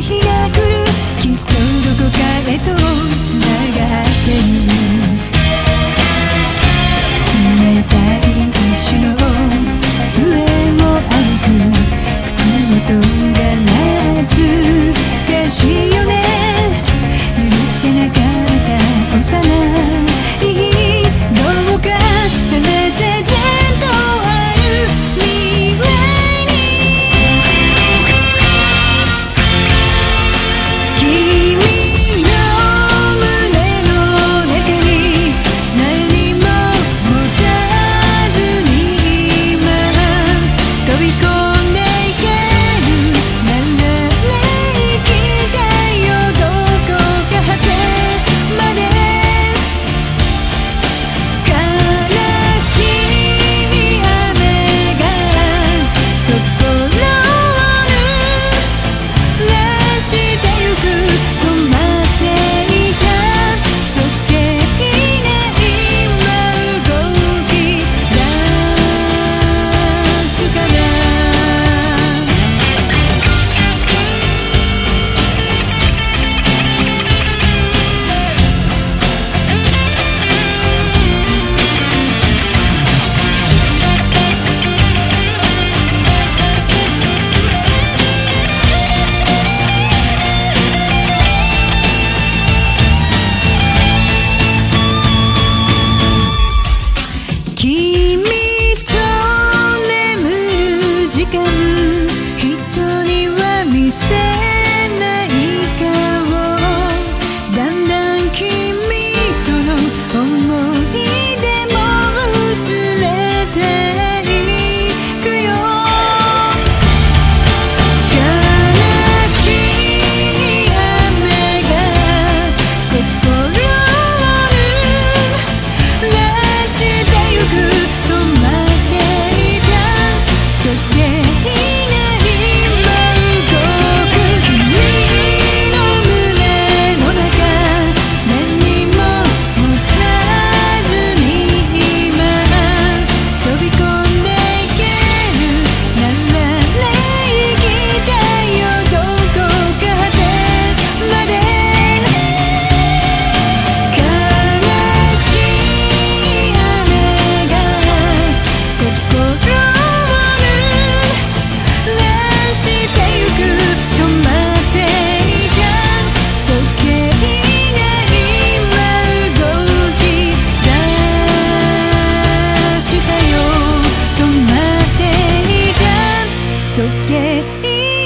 日が来る给。